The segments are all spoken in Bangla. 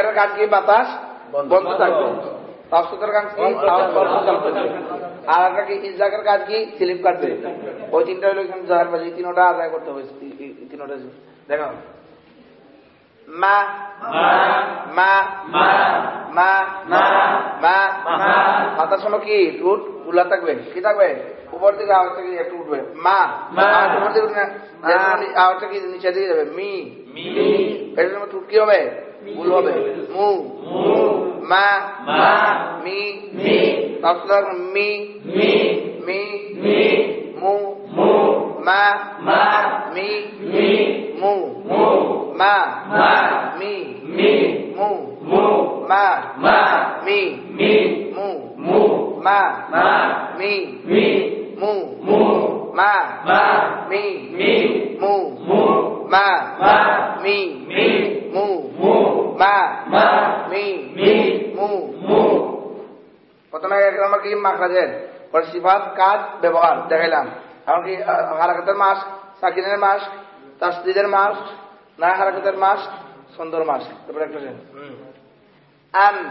এয়ারের কাজ কি বাতাস? বন্ধ। থাকবে। তাফসুদের কাজ কি? আর একটা কি? ইজাকের কি? স্লিপ কাটবে ওই তিনটা হলো বাজে তিনটা আদায় করতে হবে। তিনটা দেখো। মা মা মা মা মা কি? রুট উল্লা থাকবে। কি থাকবে? উপর দিকে আওয়াজটা কি? একটু উঠবে। মা আওয়াজ উপর দিকে উঠবে। না যেমন আওয়াজটা কি? নিচে দিকে যাবে। মি। এটার টুট কি হবে। ভুল হবে মু মা মি তারপর মি মি মু মা মি মু মা মি জেড ওর সিফাত কাজ ব্যবহার দেখাইলাম। এমনকি হারাকাতের মাস সাকিনের মাস তাসদিদের মাস না হারাকাতের মাস সুন্দর মাস? তারপরে একটা জিনিস আমি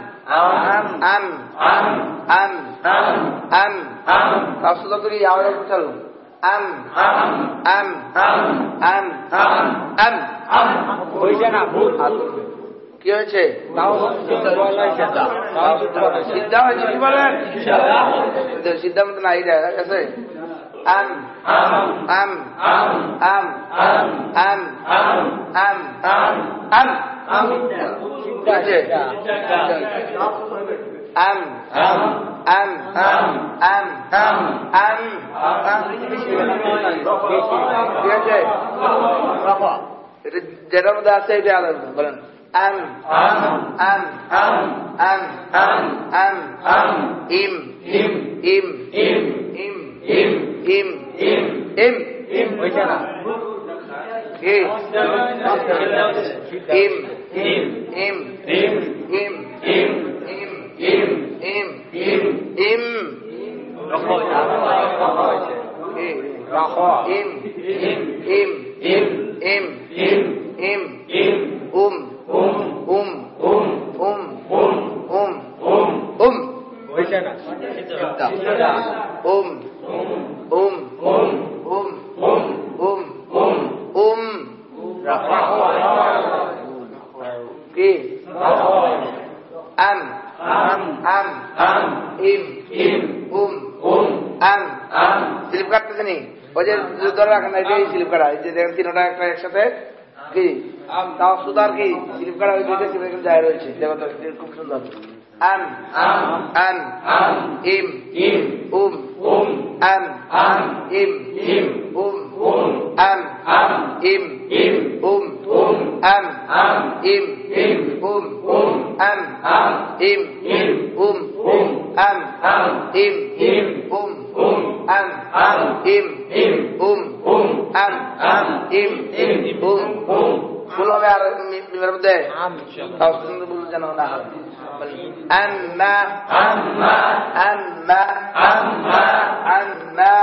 আন কি হয়েছে? সিদ্ধা হয়েছে কি বলেন? সিদ্ধা মতো না এটা আছে? আম আম আম আম আম আম আম। আছে আম আম আম আম আম। ঠিক আছে যেটার মধ্যে আছে এটা আলাদা বলেন। আম আম আম আম ইম ইম ইম ইম ইম ইম হয়েছে না কি ইম ইম ইম ইম ইম ইম ইম ইম ইম ইম ইম ইম ইম উম উম উম উম উম উম হয়েছে না উম উম উম উম উম কি আম আম ইম উম আম স্লিপ কাটতেছে নি ওই যে ধরে রাখেন না এটাই স্লিপ কাটা এই যে দেখেন তিনটা একটা একসাথে কি? তাও সুতার কি? স্লিপ কাটা ওই দুইটা স্লিপ এখানে যায় রয়েছে। দেখো তো খুব সুন্দর। ইম উম ইম উম ইম উম ইম উম আম ইম উম আম ইম উম আম ইম উম আম ইম উম ভুল হবে আর মিমের মধ্যে তাও সুন্দর ভুল যেন না হয়। আম্মা আম্মা আম্মা আম্মা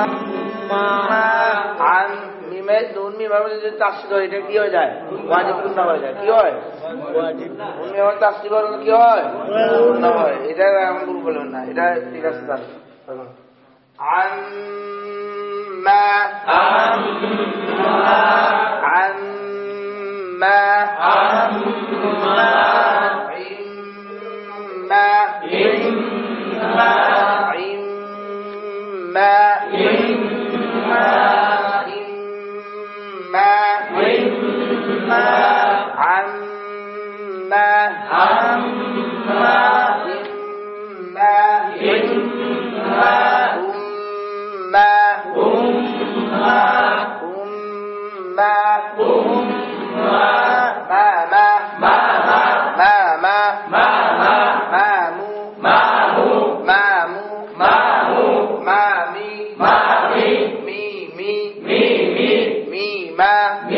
আম্মা আম মিমে নুন মিমের মধ্যে যদি তাসিদ হয় এটা কি হয়ে যায়? ওয়াজিব পূর্ণ হয়ে যায়। কি হয়? নুন মিমের তাসিদ হলে কি হয়? পূর্ণ হয়। এটা এখন ভুল বলবেন না। এটা ঠিক আছে তার আম্মা। عما عما عما عما عما عما عما بما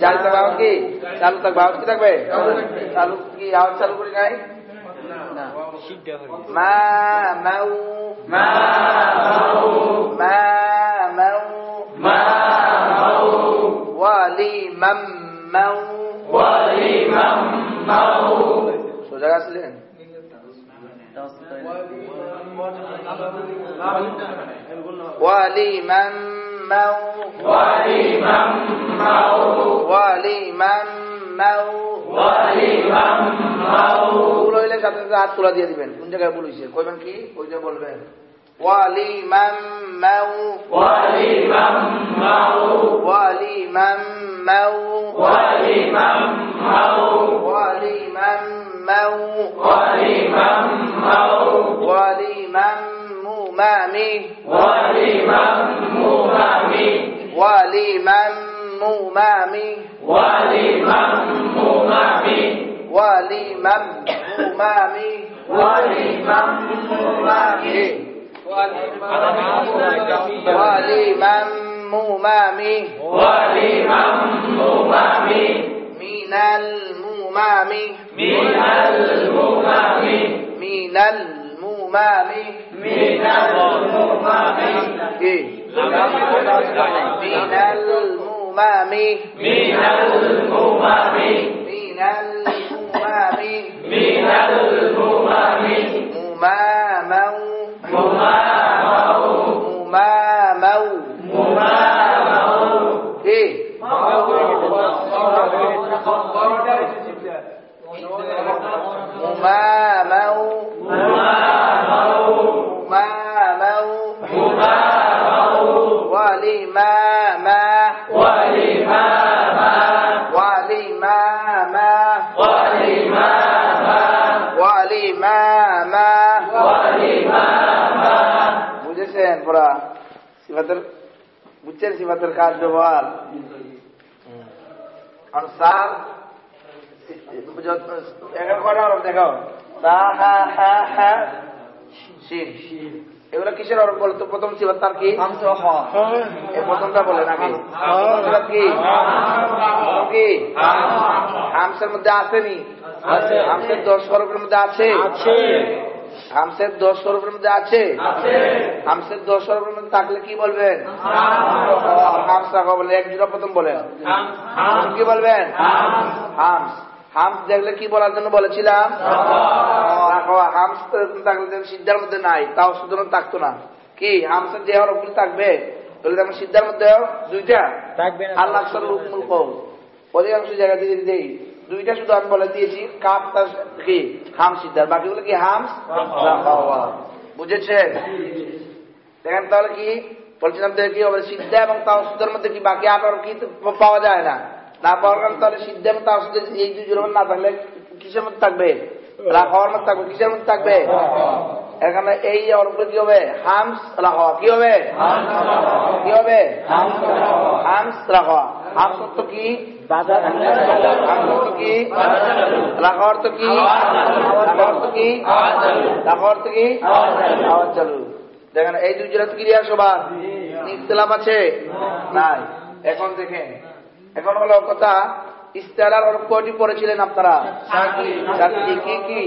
চালু থাকবে আওয়াজ কি? চালু থাকবে। আওয়াজ কি থাকবে? চালু কি? আওয়াজ চালু করি নাই? মা মাউ। মা মাউ। ওয়ালি মাম মাউ। সোজা আসলেন ولمن مو ولمن مو ভুল হইলে সাথে সাথে হাত তোলা দিয়ে দিবেন কোন জায়গায় ভুল হয়েছে কইবেন কি ওই যে বলবেন ولمن مو ولمن مو ولمن مو ولمن ممامي ولمن ممامي ولمن ممامي ولمن ولمن ممامه ولمن ممامه ولمن ممامه ولمن ممامه ولمن ممامه ولمن ممامه من الممام من الممام من الممام من الممام إيه. من الممام مماما مماما إيه؟ مماما বুঝছেন সিফাতের কাজ ব্যবহার। আর সার কটা এগুলো কিসের অরব বলতো? প্রথম সিফাত তার কি? প্রথমটা বলে নাকি? কি? হামসের মধ্যে আসেনি। হামসের দশ হরফের মধ্যে আছে। হামসের দশ হরফের মধ্যে আছে? হামসের দশ হরফের মধ্যে থাকলে কি বলবেন? হামস রাখা বলে এক জোড়া প্রথম বলেন। কি বলবেন? হামস। হামস। দেখলে কি বলার জন্য বলেছিলাম? হামস থাকলে সিদ্ধার মধ্যে নাই তাও সুতরাং থাকতো না। কি? হামসের যে হরফগুলি থাকবে তাহলে যেমন সিদ্ধার মধ্যে দুইটা? থাকবে আল্লাহ অধিকাংশ জায়গা দিয়ে দেই দুইটা শুধু আমি বলে দিয়েছি কাপ তার কি? হাম সিদ্ধার বাকিগুলো কি হামস? বুঝেছেন? দেখেন তাহলে কি? বলছিলাম তো কি হবে সিদ্ধা এবং তাওসুদের মধ্যে কি বাকি আর কি পাওয়া যায় না? না পাওয়ার কারণে তাহলে সিদ্ধা এবং তাওসুদের এই দুই জোর না থাকলে কিসের মধ্যে থাকবে? রাখাওয়ার মধ্যে থাকবে কিসের মধ্যে থাকবে? এখানে এই অর্থগুলো কি হবে? হামস রাখা কি হবে? কি হবে? হামস রাখা হামস অর্থ কি? দেখেন, এই দুই জোড়া ক্রিয়া সবার? ইখতলাফ আছে? নাই। এখন দেখেন, এখন হলো কথা ইস্তারার কয়টি পড়েছিলেন আপনারা? কি কি?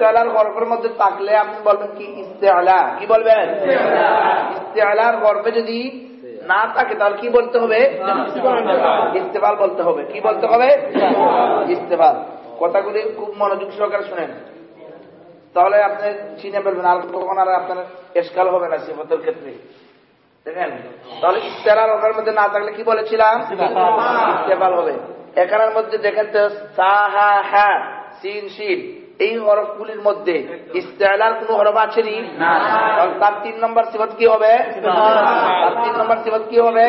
ইস্তেলার গর্বের মধ্যে থাকলে আপনি বলবেন কি ইস্তেলা? কি বলবেন? ইস্তেলার গর্বে যদি না থাকে, তাহলে কি বলতে হবে? ইস্তেফাল বলতে হবে। কি বলতে হবে? ইস্তেফাল। কথাগুলি খুব মনোযোগ সহকারে শুনেন। তাহলে আপনি চিনে ফেলবেন, আর তখন আর আপনার এসকাল হবে না সিফতের ক্ষেত্রে। দেখেন? তাহলে ইস্তেরার ওখানের মধ্যে না থাকলে কি বলেছিলাম? ইস্তেফাল হবে। এখানের মধ্যে দেখেন তো সাহা হ্যাঁ সিন সিন এই হরফগুলির মধ্যে ইস্তেলার কোন হরফ আছে নি? তার তিন নম্বর সিফত কি হবে? তার তিন নম্বর সিফত কি হবে?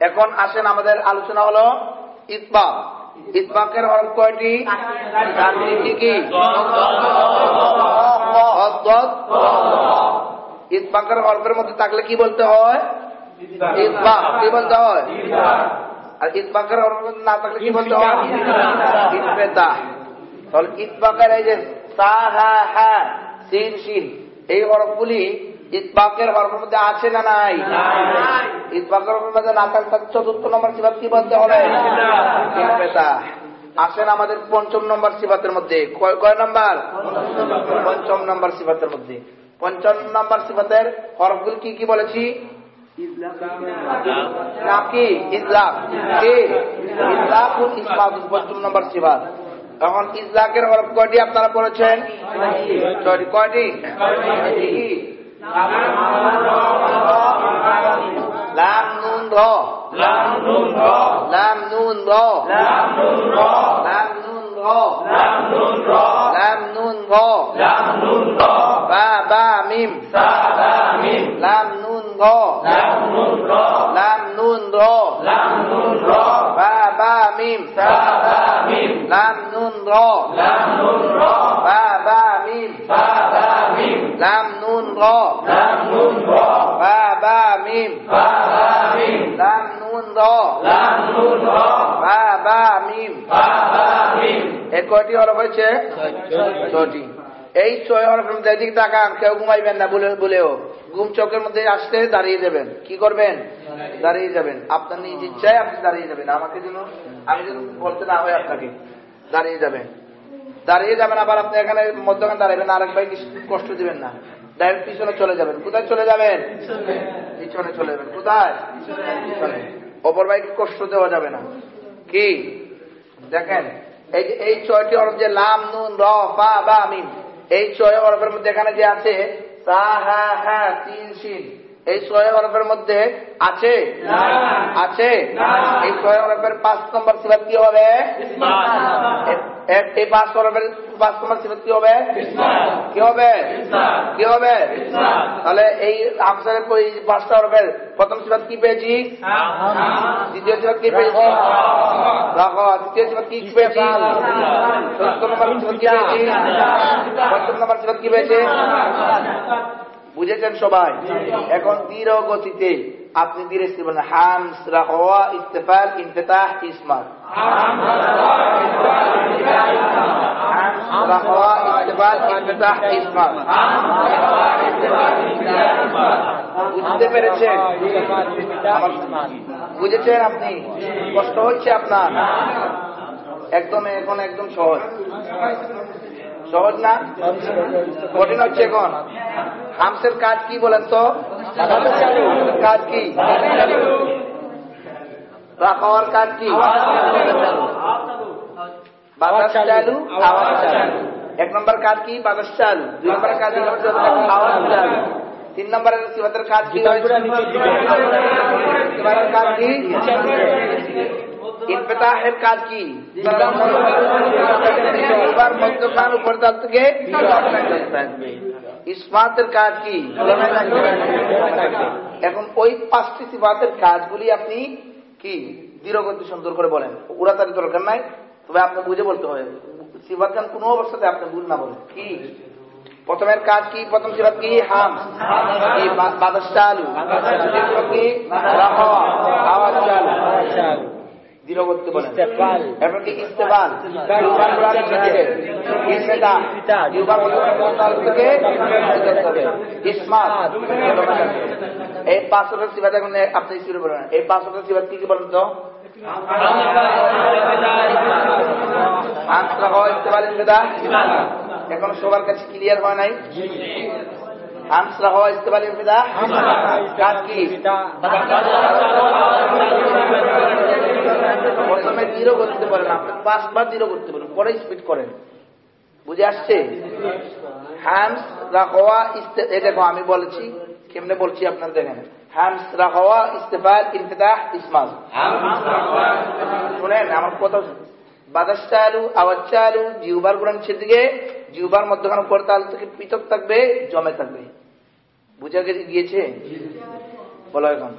এখন আসেন আমাদের আলোচনা হলো ইতবা ইতবাকের হরফ কয়টি? চারটি কি? কি ইতবাকের হরফের মধ্যে থাকলে কি বলতে হয়? ইতবাক। কি বলতে হয়? আর ইতবাকের মধ্যে না থাকলে কি বলতে হয়? ইতবেতা তাহলে ইতবাকের এই যে সা হা হা সিন শিন এই হরফগুলি ইতবাকের হরফের মধ্যে আছে না নাই? ইতবাকের হরফের মধ্যে না থাকলে চতুর্থ নম্বর সিবাত কি বলতে হবে? আসেন আমাদের পঞ্চম নম্বর সিবাতের মধ্যে। কয় নম্বর? পঞ্চম নম্বর সিবাতের মধ্যে। পঞ্চম নম্বর সিবাতের হরফগুলি কি কি বলেছি? নাকি? ইসলাম কি? ইসলাম পঞ্চম নম্বর সিবাত এখন ইসলাকের হরফ কয়টি আপনারা পড়েছেন ছয়টি কয়টি কি? লাম নুন র লাম নুন র লাম নুন র লাম নুন র বা বা মিম লাম নুন র লাম নুন র বা বা মিম লাম নুন র বা বা মিম লাম নুন র বা বা মিম লাম নুন র বা বা মিম এ কয়টি হরফ হয়েছে ছয়টি। এই ছয় তাকান, কেউ ঘুমাইবেন না বলে বলেও। ঘুম চোখের মধ্যে আসতে দাঁড়িয়ে যাবেন। কি করবেন? দাঁড়িয়ে যাবেন। আপনার নিজ ইচ্ছায় আপনি দাঁড়িয়ে যাবেন। আমাকে যেন আমি যেন বলতে না হয় আপনাকে। দাঁড়িয়ে যাবেন। দাঁড়িয়ে যাবেন, আবার আপনি এখানে মধ্যখানে দাঁড়াবেন আরেক ভাই কষ্ট দিবেন না। ডাইরেক্ট পিছনে চলে যাবেন। কোথায় চলে যাবেন? পিছনে চলে যাবেন। কোথায়? অপর ভাইকে কষ্ট দেওয়া যাবে না। কি? দেখেন, এই ছয়টি অরফ যে লাম, নুন, র বা, মিম। এই ছয় অরফের মধ্যে এখানে যে আছে সা হা হা তিন সিন এই ছয় অরফের মধ্যে আছে? আছে? এই ছয় অরফের পাঁচ নম্বর সিবাত কি হবে? এই পাঁচ অরফের পাঁচ নম্বর সিবাত কি হবে? কি হবে? কি হবে? তাহলে এই আমসারের এই পাঁচটা প্রথম সিবাত কি পেয়েছি? দ্বিতীয় সিবাত কি পেয়েছি? তৃতীয় সিবাত কি পেয়েছি? চতুর্থ নম্বর সিবাত কি পেয়েছি? পঞ্চম নম্বর সিবাত কি পেয়েছি? বুঝেছেন সবাই? এখন ধীর গতিতে আপনি ধীরে স্থির বলেন হামস রাহওয়া ইস্তেফাল ইনফেতাহ ইসমাত। বুঝেছেন আপনি? কষ্ট হচ্ছে আপনার। একদম এখন একদম সহজ। সহজ না? কঠিন হচ্ছে এখন। হামসের কাজ কি বলেন তো? কাজ কি রাখাওয়ার কাজ কি বাতাস চালু আওয়াজ চালু এক নম্বর কাজ কি বাতাস চালু দুই নম্বর কাজ কি আওয়াজ চালু তিন নম্বরের সিবাতের কাজ কি সিবাতের কাজ কি ইনফেতাহের কাজ কি এবার মধ্যখান উপর তার থেকে ইসমাতের কাজ কি? এখন ওই পাঁচটি সিফাতের কাজগুলি আপনি কি? দৃঢ়গতি সুন্দর করে বলেন। উড়াতারি দরকার নাই, তবে আপনি বুঝে বলতে হবে। সিফাত গান কোনো অবস্থাতে আপনি ভুল না বলেন। কি? প্রথমের কাজ কি? প্রথম সিফাত কি? হাম। কি? বাতাস কি? দৃঢ় করতে থেকে এই সিবাত এখন আপনি শুরু করেন। এই সিবাত কি কি বলেন তো? এখন সবার কাছে ক্লিয়ার হয় নাই। আনসরা হয় ইস্তেবাল কাজ কি? প্রথমে জিরো করতে পারেন আপনি পাঁচবার জিরো করতে পারেন পরে স্পিড করেন। বুঝে আসছে? হ্যামস রাখওয়া দেখো আমি বলেছি কেমনে বলছি আপনার দেখেন। হ্যামস রাখওয়া ইস্তেফাল ইনফিতাহ ইসমাল। শুনেন আমার কথা। বাতাস চালু আওয়াজ চালু জিউবার গুড়ান দিকে জিউবার মধ্যখানে তাল থেকে পৃথক থাকবে জমে থাকবে। বুঝা গে- গিয়েছে? বলো এখন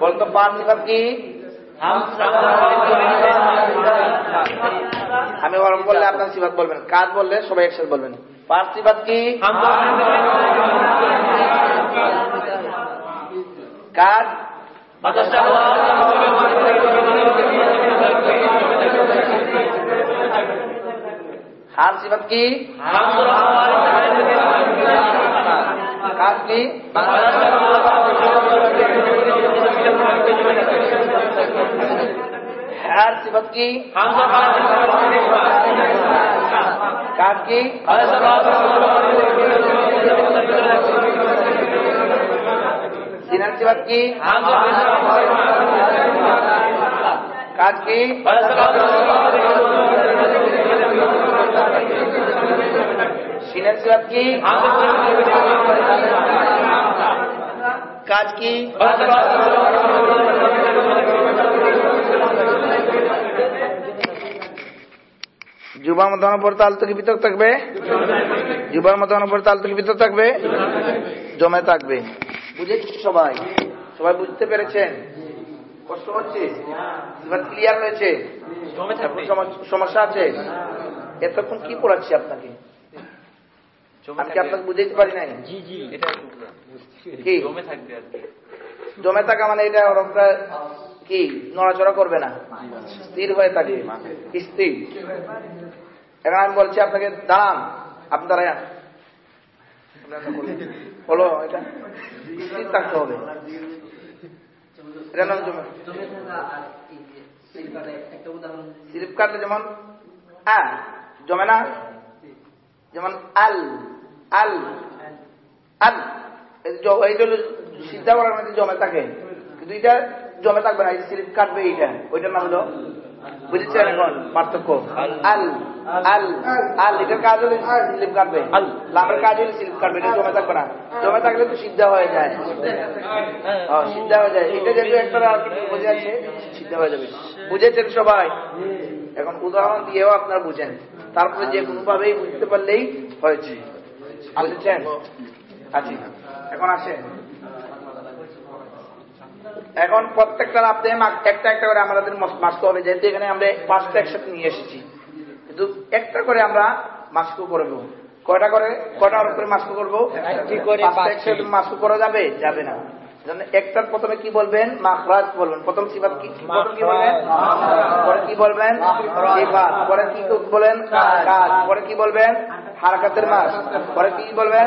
বলতো পার্থিবাদ কি? আমি ওরম বললে আপনার সিবাদ বলবেন। কাজ বললে? সবাই একসাথে বলবেন। পার্থিবাদ কি? কাজ হার সিবাদ কি? কাজ কি? হার কি? কাজ কি সিনার সিবাদ কি কাজ কি সিনার সিবাদ কি কাজ কি যুবার মতানোর পর তাল থেকে ভিতর থাকবে? যুবার মতানোর পর তাল থেকে ভিতর থাকবে? জমে থাকবে। বুঝেছি সবাই? সবাই বুঝতে পেরেছেন? কষ্ট হচ্ছে? এবার ক্লিয়ার হয়েছে? সমস্যা আছে? এতক্ষণ কি পড়াচ্ছি আপনাকে? বুঝাইতে পারি নাই? জি জি জমে থাকা মানে এটা ওরকটা কি? নড়াচড়া করবে না? স্থির হয়ে থাকে। স্থির। এখন আমি বলছি আপনাকে, দাঁড়ান। আপনি দাঁড়ান হলো এটা স্থির থাকতে হবে। যেমন জমে না? যেমন আল আল আল। এই জমে থাকে। কিন্তু এটা জমে থাকবে না স্লিপ কাটবে এইটা। ওইটার নাম হলো বুঝেছেন এখন পার্থক্য? আল আল আল এটার কাজ হলে স্লিপ কাটবে। লামের কাজ হলে স্লিপ কাটবে এটা জমে থাকবে না। জমে থাকলে তো সিদ্ধা হয়ে যায়। সিদ্ধা হয়ে যায়। এটা যেহেতু একটা বুঝে আছে সিদ্ধা হয়ে যাবে। বুঝেছেন সবাই? এখন উদাহরণ দিয়েও আপনারা বুঝেন। তারপরে যে কোনো ভাবেই বুঝতে পারলেই হয়েছে। বুঝেছেন আচ্ছা। এখন আসেন। এখন প্রত্যেকটা রাতে একটা একটা করে আমাদের মাস্ক হবে যেহেতু এখানে আমরা পাঁচটা একসাথে নিয়ে এসেছি। কিন্তু একটা করে আমরা মাস্ক করব কয়টা করে? কয়টা করে মাস্ক করব মাস্ক করা যাবে? যাবে না। একটার প্রথমে কি বলবেন? মাখরাজ বলবেন। প্রথম সিফাত কি বলবেন? পরে কি বলবেন? সিফাত। পরে কি বলেন? কাজ। পরে কি বলবেন? হারাকাতের মাস। পরে কি বলবেন?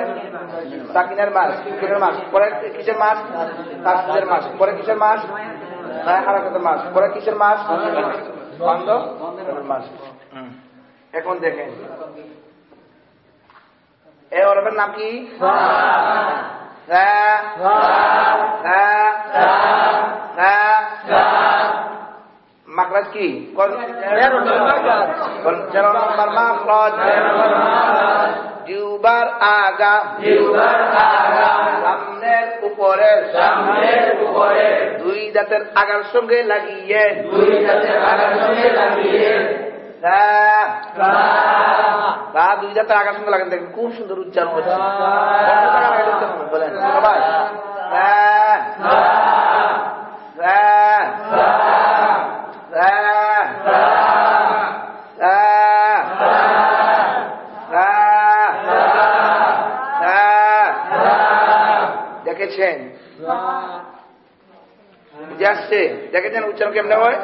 সাকিনের মাস। সুকুনের মাস? পরে কিসের মাস? তাসদের মাস। পরে কিসের মাস? হ্যাঁ, হারাকাতের মাস। পরে কিসের মাস? বন্ধ? মাস। এখন দেখেন। এ ওরফের নাম কি? হ্যাঁ হ্যাঁ হ্যাঁ মাকরাজ কি তেরো জিউবার আগা সামনের উপরে সামনের উপরে। দুই দাঁতের আগার সঙ্গে লাগিয়ে দুই হাতের আগার সঙ্গে লাগিয়ে। তা দুই আগার সঙ্গে লাগান দেখেন খুব সুন্দর উচ্চারণ হচ্ছে? বলেন। সবাই দেখেছেন? বুঝে আসছে? দেখেছেন উচ্চারণ কেমনে হয়?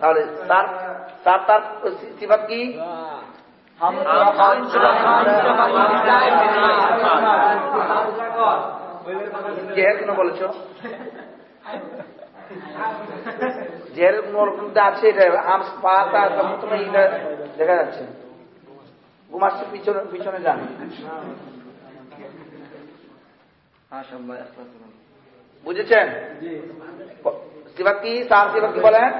তাহলে তার তার তার সিফাত কি? কেন বলেছ? জেহের আছে পাতা দেখা যাচ্ছে। ঘুমাচ্ছে পিছনে পিছনে যান। বুঝেছেন? সিফাত কি কি বলেন?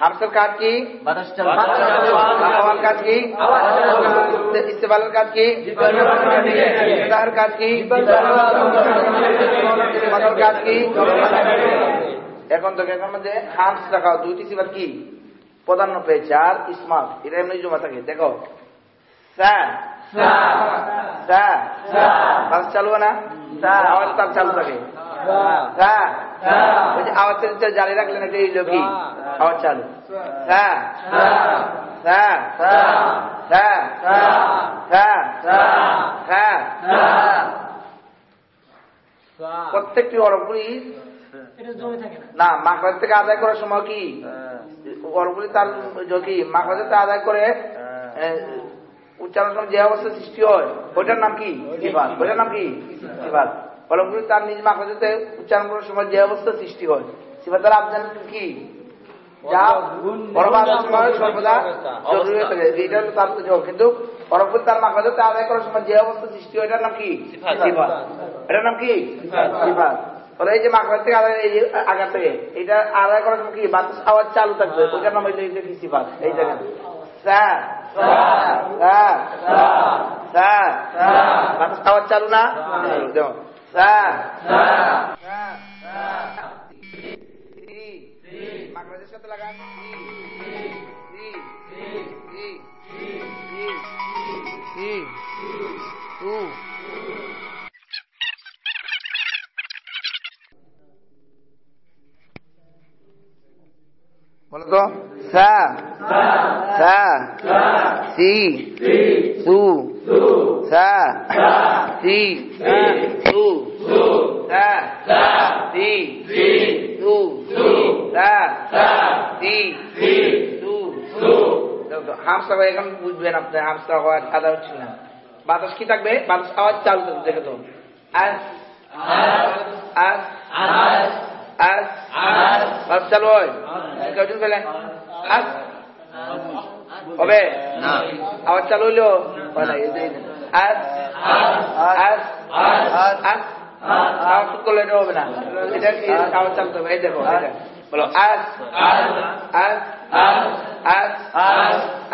কাজ কি? কাজ কি? ইস্তেফালের কাজ কি? কাজ কি? কাজ কি? এখন তো এখানের মধ্যে হামস রাখা দুইটি সিবার কি? প্রাধান্য পেয়েছে। আর ইসমাত এটা এমনি জমা থাকে। দেখো, স্যার তার না আওয়াজ তার চালু থাকে স্যার ওই যে আওয়াজ চালু জারি রাখলেন এটা এই লোকই আওয়াজ চালু প্রত্যেকটি অরগুলি না মাকড়াজ থেকে আদায় করার সময় কি অরগুলি তার কি মাকড়াজ থেকে আদায় করে উচ্চারণ সময় যে অবস্থা সৃষ্টি হয় ওইটার নাম কি? সিফাত ওইটার নাম কি? সিফাত অলঙ্গুলি তার নিজ মাকড়াজতে উচ্চারণ করার সময় যে অবস্থা সৃষ্টি হয় সিফাত দ্বারা আপনার কি? যা সময় সর্বদা জরুরি থাকে। এটা হলো তার যোগ কিন্তু পরবর্তী তার মাকড়াজতে আদায় করার সময় যে অবস্থা সৃষ্টি হয় এটার নাম কি? সিফাত এটার নাম কি? সিফাত ওরা এই যে থেকে আদায় এই আগার থেকে এটা আদায় করার সময় কি? বাতাস আওয়াজ চালু থাকবে। ওইটার নাম হইল কি? সিফাত এই দেখেন సార్. సార్. సార్. మనస్తా వచ్చారునా సార్. మాకు రజస్కతలాగా बोलो तो সা সা সি সু সা সি সু সা সি সু সা সি সু হামসা এখন বুঝবেন আপনি হামসা আওয়াজ আদা হচ্ছে না। বাতাস কি থাকবে? বাতাস আওয়াজ চালু থাকবে দেখে তো। আস আস আস হয় আস। চালু হয়। এই যে- এই যে। আস আস আস আওয়াজ ঠিক করলে এটা হবে না এটা কি আওয়াজ চালু হবে এই দেখো এই দেখো। বলো আস আস আস আস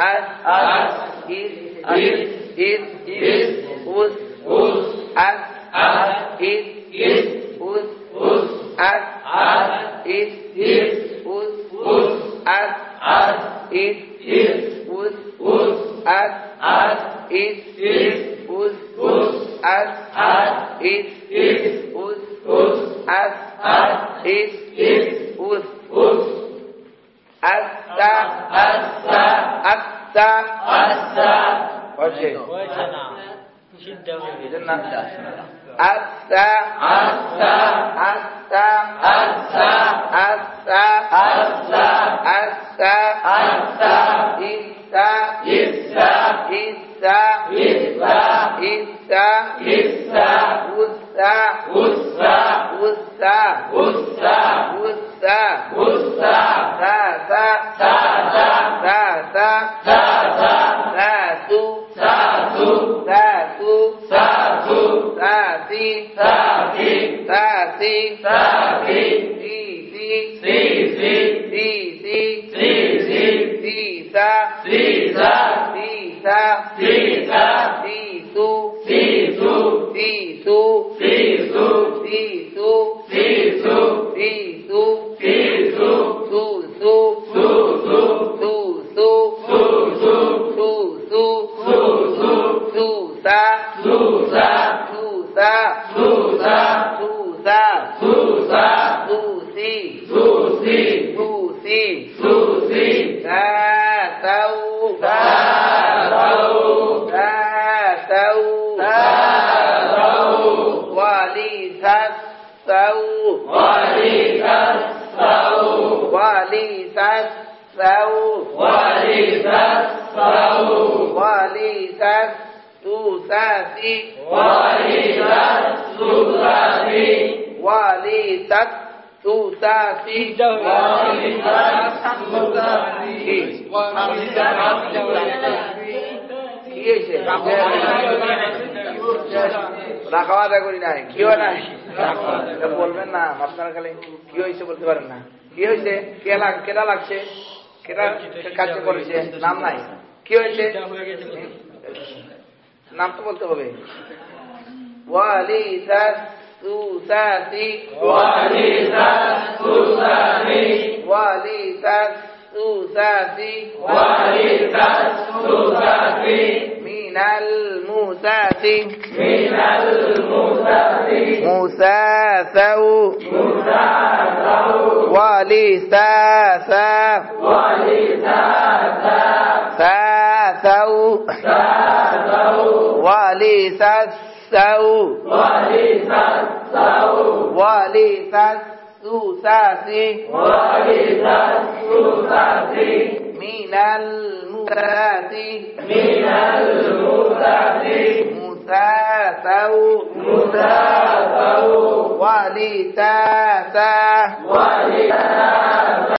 আস ইস ইস ইস ইস উস উস আস ইস ইস উস উস আস ইস ইস উস উস আস ইস ইস উস উস আস as, is, is, us us. as, as, is, is, us us. as, as, is, is, us us. as, as, is, is, was, as. Asta, asta, asta, asta. What's it? Jidda. Jidda. ইসা ইসা ইসা ইসা ইসা উসা উসা উসা উসা উসা উসা সা সা সা সা সা সা সা সা সা সু সা সু সা সু সা সু সা သတိသတိသတိသတိသတိ وليس السوء وليس السوء وليس تساسي وليس تساسي وليس تساسي وليس تساسي وليس تساسي কি হয়েছে না খাওয়া দাওয়া করি নাই কিও নাই বলবেন না আপনারা খালি কি হয়েছে বলতে পারেন না কি হয়েছে? কে লাগ কেটা লাগছে? কেটা কাজটা করেছে? নাম নাই। কি হয়েছে? নাম তো বলতে হবে। ওয়ালি الموساة من الموساة موساثو موساثو ولساثا ولساثا ساثو ساثو ولساثو ولساثو ولساثو ولسسو ولسسوساسي ولسسوساسي من المساسي من المسافر مساسو مسافر ولساسا ولساسا